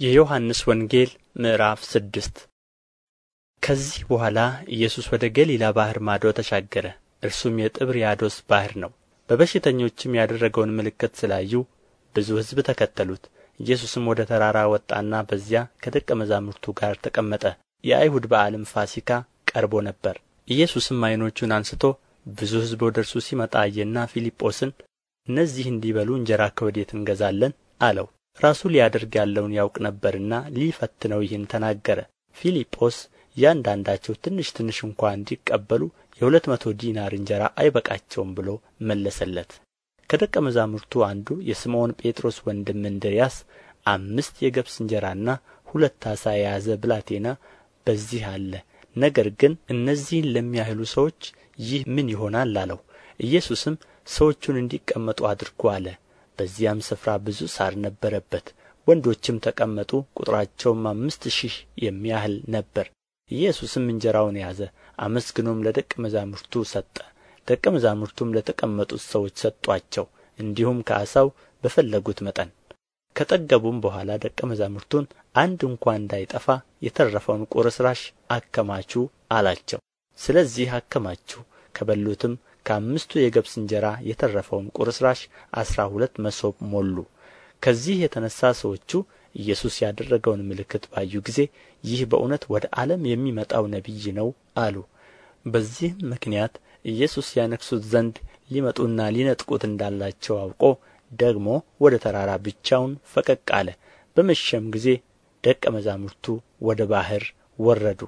የዮሐንስ ወንጌል ምዕራፍ ስድስት። ከዚህ በኋላ ኢየሱስ ወደ ገሊላ ባሕር ማዶ ተሻገረ። እርሱም የጥብርያዶስ ባሕር ነው። በበሽተኞችም ያደረገውን ምልክት ስላዩ ብዙ ሕዝብ ተከተሉት። ኢየሱስም ወደ ተራራ ወጣና በዚያ ከደቀ መዛሙርቱ ጋር ተቀመጠ። የአይሁድ በዓልም ፋሲካ ቀርቦ ነበር። ኢየሱስም ዓይኖቹን አንሥቶ ብዙ ሕዝብ ወደ እርሱ ሲመጣ አየና ፊልጶስን እነዚህ እንዲበሉ እንጀራ ከወዴት እንገዛለን? አለው ራሱ ሊያደርግ ያለውን ያውቅ ነበርና ሊፈትነው ይህን ተናገረ። ፊልጶስ እያንዳንዳቸው ትንሽ ትንሽ እንኳ እንዲቀበሉ የሁለት መቶ ዲናር እንጀራ አይበቃቸውም ብሎ መለሰለት። ከደቀ መዛሙርቱ አንዱ የስምዖን ጴጥሮስ ወንድም እንድርያስ አምስት የገብስ እንጀራና ሁለት ዓሣ የያዘ ብላቴና በዚህ አለ። ነገር ግን እነዚህን ለሚያህሉ ሰዎች ይህ ምን ይሆናል አለው። ኢየሱስም ሰዎቹን እንዲቀመጡ አድርጉ አለ በዚያም ስፍራ ብዙ ሣር ነበረበት። ወንዶችም ተቀመጡ ቁጥራቸውም አምስት ሺህ የሚያህል ነበር። ኢየሱስም እንጀራውን ያዘ አመስግኖም ለደቀ መዛሙርቱ ሰጠ። ደቀ መዛሙርቱም ለተቀመጡት ሰዎች ሰጡአቸው እንዲሁም ከዓሣው በፈለጉት መጠን። ከጠገቡም በኋላ ደቀ መዛሙርቱን አንድ እንኳ እንዳይጠፋ የተረፈውን ቁርስራሽ አከማቹ አላቸው። ስለዚህ አከማቹ ከበሉትም ከአምስቱ የገብስ እንጀራ የተረፈውን ቁርስራሽ አሥራ ሁለት መሶብ ሞሉ። ከዚህ የተነሣ ሰዎቹ ኢየሱስ ያደረገውን ምልክት ባዩ ጊዜ ይህ በእውነት ወደ ዓለም የሚመጣው ነቢይ ነው አሉ። በዚህም ምክንያት ኢየሱስ ያነግሡት ዘንድ ሊመጡና ሊነጥቁት እንዳላቸው አውቆ ደግሞ ወደ ተራራ ብቻውን ፈቀቅ አለ። በመሸም ጊዜ ደቀ መዛሙርቱ ወደ ባሕር ወረዱ።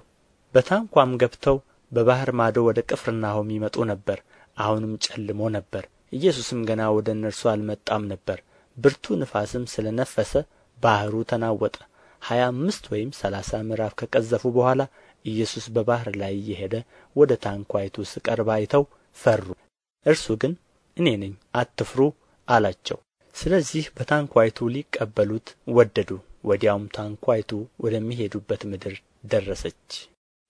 በታንኳም ገብተው በባሕር ማዶ ወደ ቅፍርናሆም ይመጡ ነበር አሁንም ጨልሞ ነበር። ኢየሱስም ገና ወደ እነርሱ አልመጣም ነበር። ብርቱ ነፋስም ስለ ነፈሰ ባሕሩ ተናወጠ። ሀያ አምስት ወይም ሰላሳ ምዕራፍ ከቀዘፉ በኋላ ኢየሱስ በባሕር ላይ እየሄደ ወደ ታንኳይቱ ሲቀርብ አይተው ፈሩ። እርሱ ግን እኔ ነኝ አትፍሩ አላቸው። ስለዚህ በታንኳይቱ ሊቀበሉት ወደዱ። ወዲያውም ታንኳይቱ ወደሚሄዱበት ምድር ደረሰች።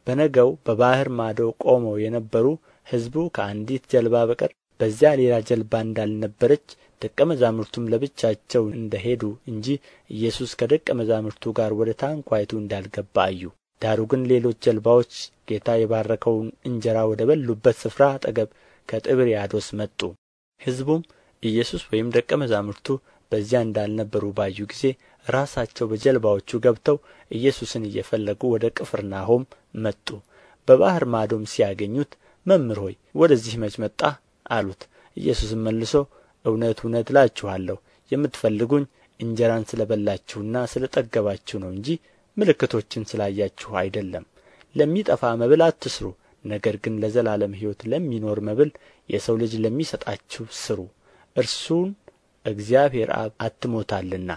በነገው በባሕር ማዶ ቆመው የነበሩ ሕዝቡ ከአንዲት ጀልባ በቀር በዚያ ሌላ ጀልባ እንዳልነበረች ደቀ መዛሙርቱም ለብቻቸው እንደ ሄዱ እንጂ ኢየሱስ ከደቀ መዛሙርቱ ጋር ወደ ታንኳይቱ እንዳልገባ አዩ። ዳሩ ግን ሌሎች ጀልባዎች ጌታ የባረከውን እንጀራ ወደ በሉበት ስፍራ አጠገብ ከጥብርያዶስ መጡ። ሕዝቡም ኢየሱስ ወይም ደቀ መዛሙርቱ በዚያ እንዳልነበሩ ባዩ ጊዜ ራሳቸው በጀልባዎቹ ገብተው ኢየሱስን እየፈለጉ ወደ ቅፍርናሆም መጡ። በባሕር ማዶም ሲያገኙት መምህር ሆይ ወደዚህ መች መጣህ? አሉት። ኢየሱስም መልሶ እውነት እውነት እላችኋለሁ የምትፈልጉኝ እንጀራን ስለ በላችሁና ስለ ጠገባችሁ ነው እንጂ ምልክቶችን ስላያችሁ አይደለም። ለሚጠፋ መብል አትሥሩ ነገር ግን ለዘላለም ሕይወት ለሚኖር መብል የሰው ልጅ ለሚሰጣችሁ ሥሩ እርሱን እግዚአብሔር አብ አትሞታልና።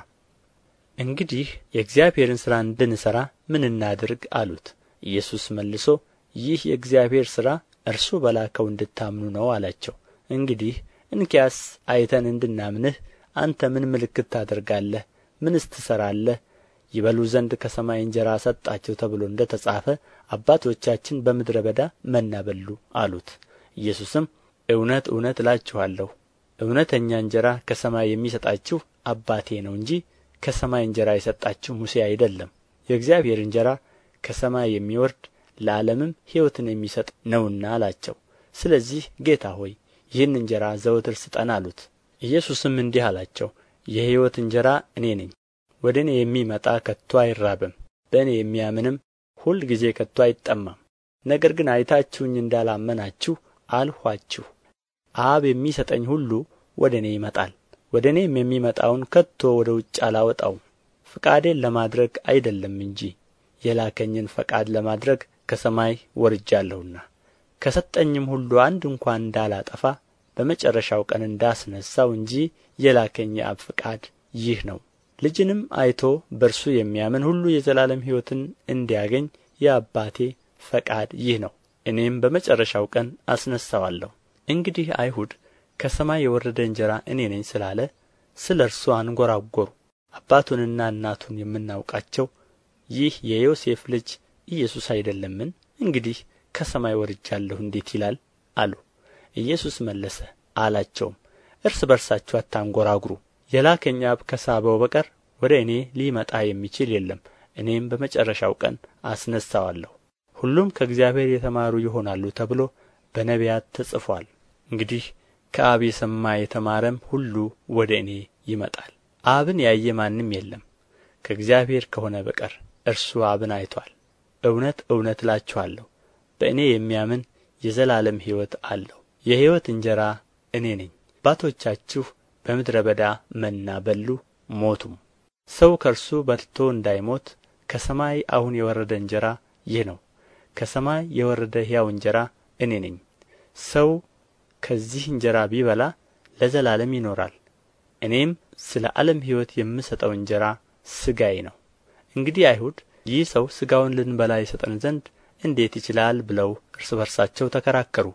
እንግዲህ የእግዚአብሔርን ሥራ እንድንሠራ ምን እናድርግ? አሉት። ኢየሱስ መልሶ ይህ የእግዚአብሔር ሥራ እርሱ በላከው እንድታምኑ ነው አላቸው። እንግዲህ እንኪያስ አይተን እንድናምንህ አንተ ምን ምልክት ታደርጋለህ? ምንስ ትሠራለህ ይበሉ ዘንድ ከሰማይ እንጀራ ሰጣቸው ተብሎ እንደ ተጻፈ አባቶቻችን በምድረ በዳ መና በሉ አሉት። ኢየሱስም እውነት እውነት እላችኋለሁ እውነተኛ እንጀራ ከሰማይ የሚሰጣችሁ አባቴ ነው እንጂ ከሰማይ እንጀራ የሰጣችሁ ሙሴ አይደለም። የእግዚአብሔር እንጀራ ከሰማይ የሚወርድ ለዓለምም ሕይወትን የሚሰጥ ነውና አላቸው። ስለዚህ ጌታ ሆይ ይህን እንጀራ ዘወትር ስጠን አሉት። ኢየሱስም እንዲህ አላቸው የሕይወት እንጀራ እኔ ነኝ። ወደ እኔ የሚመጣ ከቶ አይራብም በእኔ የሚያምንም ሁልጊዜ ከቶ አይጠማም። ነገር ግን አይታችሁኝ እንዳላመናችሁ አልኋችሁ። አብ የሚሰጠኝ ሁሉ ወደ እኔ ይመጣል ወደ እኔም የሚመጣውን ከቶ ወደ ውጭ አላወጣውም። ፈቃዴን ለማድረግ አይደለም እንጂ የላከኝን ፈቃድ ለማድረግ ከሰማይ ወርጃለሁና። ከሰጠኝም ሁሉ አንድ እንኳ እንዳላጠፋ በመጨረሻው ቀን እንዳስነሣው እንጂ የላከኝ የአብ ፈቃድ ይህ ነው። ልጅንም አይቶ በእርሱ የሚያምን ሁሉ የዘላለም ሕይወትን እንዲያገኝ የአባቴ ፈቃድ ይህ ነው። እኔም በመጨረሻው ቀን አስነሣዋለሁ። እንግዲህ አይሁድ ከሰማይ የወረደ እንጀራ እኔ ነኝ ስላለ ስለ እርሱ አንጐራጐሩ። አባቱንና እናቱን የምናውቃቸው ይህ የዮሴፍ ልጅ ኢየሱስ አይደለምን? እንግዲህ ከሰማይ ወርጃለሁ እንዴት ይላል? አሉ። ኢየሱስ መለሰ አላቸውም። እርስ በርሳችሁ አታንጐራጉሩ የላከኝ አብ ከሳበው በቀር ወደ እኔ ሊመጣ የሚችል የለም። እኔም በመጨረሻው ቀን አስነሣዋለሁ። ሁሉም ከእግዚአብሔር የተማሩ ይሆናሉ ተብሎ በነቢያት ተጽፎአል እንግዲህ ከአብ የሰማ የተማረም ሁሉ ወደ እኔ ይመጣል። አብን ያየ ማንም የለም። ከእግዚአብሔር ከሆነ በቀር እርሱ አብን አይቶአል እውነት እውነት እላችኋለሁ በእኔ የሚያምን የዘላለም ሕይወት አለው። የሕይወት እንጀራ እኔ ነኝ። አባቶቻችሁ በምድረ በዳ መና በሉ ሞቱም። ሰው ከእርሱ በልቶ እንዳይሞት ከሰማይ አሁን የወረደ እንጀራ ይህ ነው። ከሰማይ የወረደ ሕያው እንጀራ እኔ ነኝ። ሰው ከዚህ እንጀራ ቢበላ ለዘላለም ይኖራል። እኔም ስለ ዓለም ሕይወት የምሰጠው እንጀራ ሥጋዬ ነው። እንግዲህ አይሁድ ይህ ሰው ሥጋውን ልንበላ ይሰጠን ዘንድ እንዴት ይችላል? ብለው እርስ በርሳቸው ተከራከሩ።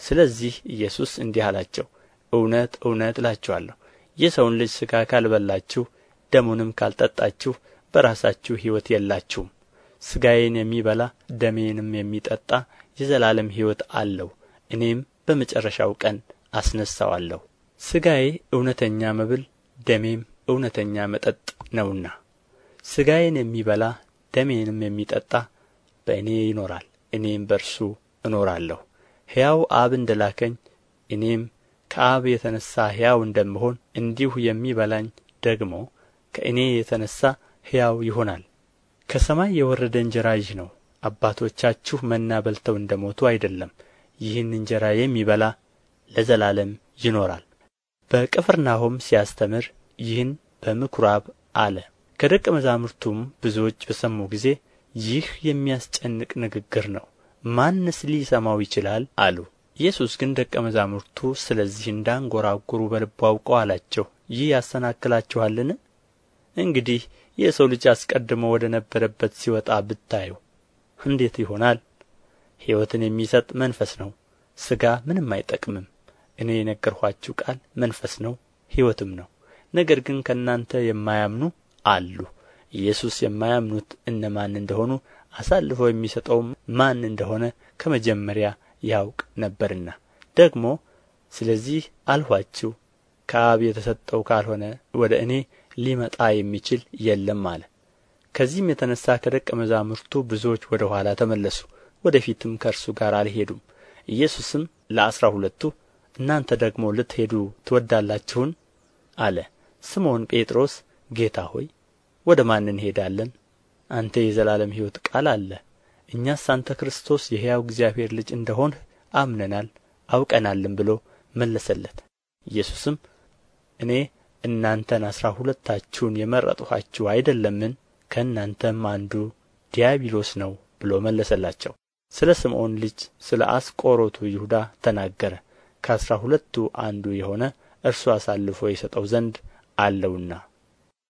ስለዚህ ኢየሱስ እንዲህ አላቸው እውነት እውነት እላችኋለሁ የሰውን ልጅ ሥጋ ካልበላችሁ ደሙንም ካልጠጣችሁ በራሳችሁ ሕይወት የላችሁም። ሥጋዬን የሚበላ ደሜንም የሚጠጣ የዘላለም ሕይወት አለው። እኔም በመጨረሻው ቀን አስነሣዋለሁ። ሥጋዬ እውነተኛ መብል ደሜም እውነተኛ መጠጥ ነውና። ሥጋዬን የሚበላ ደሜንም የሚጠጣ በእኔ ይኖራል እኔም በእርሱ እኖራለሁ። ሕያው አብ እንደ ላከኝ እኔም ከአብ የተነሣ ሕያው እንደምሆን እንዲሁ የሚበላኝ ደግሞ ከእኔ የተነሣ ሕያው ይሆናል። ከሰማይ የወረደ እንጀራ ይህ ነው። አባቶቻችሁ መና በልተው እንደ ሞቱ አይደለም። ይህን እንጀራ የሚበላ ለዘላለም ይኖራል። በቅፍርናሆም ሲያስተምር ይህን በምኵራብ አለ ከደቀ መዛሙርቱም ብዙዎች በሰሙ ጊዜ ይህ የሚያስጨንቅ ንግግር ነው። ማንስ ሊሰማው ይችላል? አሉ። ኢየሱስ ግን ደቀ መዛሙርቱ ስለዚህ እንዳንጐራጐሩ በልቡ አውቆ አላቸው። ይህ ያሰናክላችኋልን? እንግዲህ የሰው ልጅ አስቀድሞ ወደ ነበረበት ሲወጣ ብታዩ እንዴት ይሆናል? ሕይወትን የሚሰጥ መንፈስ ነው። ሥጋ ምንም አይጠቅምም። እኔ የነገርኋችሁ ቃል መንፈስ ነው ሕይወትም ነው። ነገር ግን ከእናንተ የማያምኑ አሉ። ኢየሱስ የማያምኑት እነማን እንደሆኑ አሳልፎ የሚሰጠውም ማን እንደሆነ ከመጀመሪያ ያውቅ ነበርና። ደግሞ ስለዚህ አልኋችሁ ከአብ የተሰጠው ካልሆነ ወደ እኔ ሊመጣ የሚችል የለም አለ። ከዚህም የተነሣ ከደቀ መዛሙርቱ ብዙዎች ወደ ኋላ ተመለሱ ወደ ፊትም ከእርሱ ጋር አልሄዱም። ኢየሱስም ለአሥራ ሁለቱ እናንተ ደግሞ ልትሄዱ ትወዳላችሁን? አለ። ስምዖን ጴጥሮስ ጌታ ሆይ ወደ ማን እንሄዳለን? አንተ የዘላለም ሕይወት ቃል አለህ እኛስ አንተ ክርስቶስ የሕያው እግዚአብሔር ልጅ እንደ ሆንህ አምነናል አውቀናልም ብሎ መለሰለት። ኢየሱስም እኔ እናንተን አሥራ ሁለታችሁን የመረጥኋችሁ አይደለምን? ከእናንተም አንዱ ዲያብሎስ ነው ብሎ መለሰላቸው። ስለ ስምዖን ልጅ ስለ አስቆሮቱ ይሁዳ ተናገረ። ከአሥራ ሁለቱ አንዱ የሆነ እርሱ አሳልፎ ይሰጠው ዘንድ አለውና